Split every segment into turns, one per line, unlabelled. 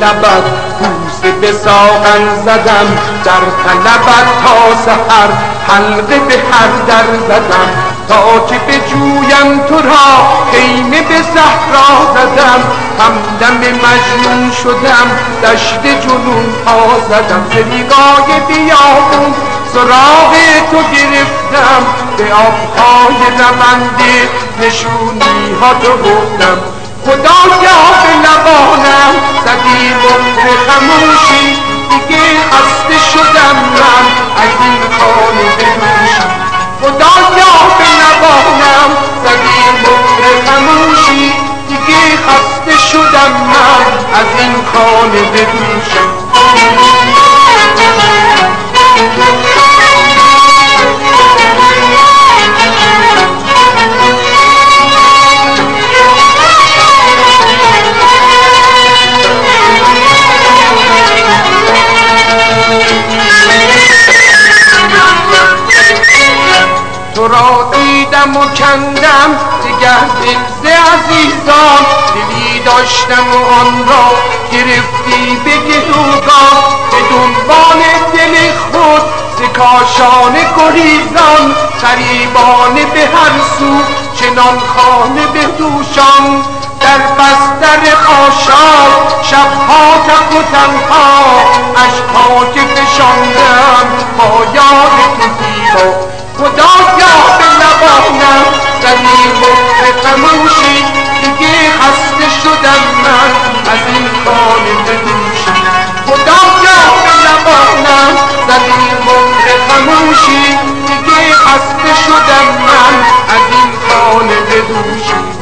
لبت بوسه به ساغن زدم در طلبت تا سحر حلقه به هر در زدم. تا که به جویم تو را خیمه به صحرا زدم. همدم مجنون شدم دشت جنون ها زدم. ز بیابون سراغ تو گرفتم. به آبهای رونده نشونی ها تو گفتم خدایا به لبانم زدی مهر خموشی دیگه خسته شدم من. از این خانه بدوشی خدایا به لبانم زدی مهر خموشی دیگه خسته شدم من. از این خانه بدوشم دیدم و کندم دیگر دل عزیزان. دلی داشتم و آن را گرفتی به گروگان به دنبال دل خود ز کاشان گریزان. قریبان به هر سو چنان خانه به دوشان در بستر خاشار شبها تک و تنها. اشکها که فشاندم با یاد مهر خموشی دیگه خسته شدم من از این خانه بدوشی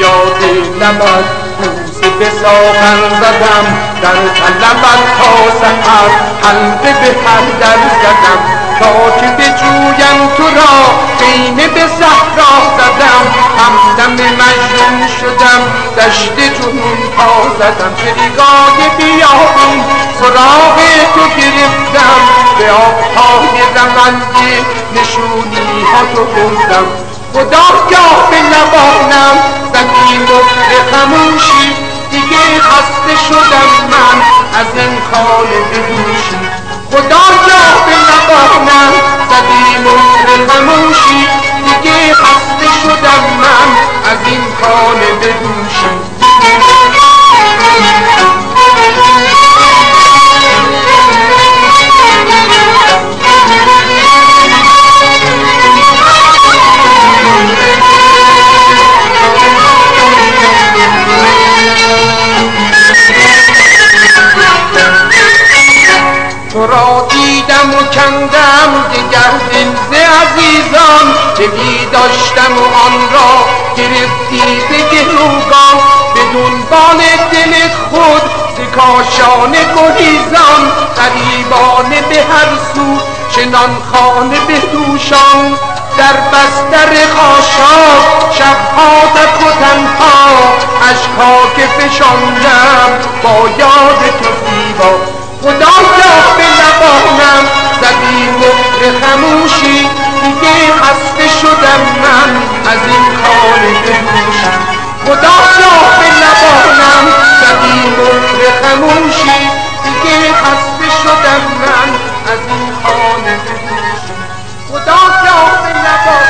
یاد لبت بوسه به ساغن زدم در طلبت تا سحر حلقه به هر در زدم. تا که به جویم تو را خیمه به صحرا زدم. همدم مجنون شدم دشت جنون ها زدم. شریگاه بیابون سراغ تو گرفتم. به آبهای رمنده نشونی ها تو بردم. خدا به لبانم زدی مهر این خانه بدوشی خدا کندم دیگر دل عزیزان دلی داشتم و آن را گرفتی به گروگان به دنبال دل خود کاشان گریزان قریبان به هر سو چنان خانه به دوشان در بستر خاشاک شبها تک و تنها. اشکها که فشاندم با یاد تو زیبا. خدایا به لبانم زدی مهر خموشی دیگه خسته شدم من از این خانه خدا خدایا به لبانم زدی مهر خموشی دیگه خسته شدم من از این خانه خدا خدایا به لبانم.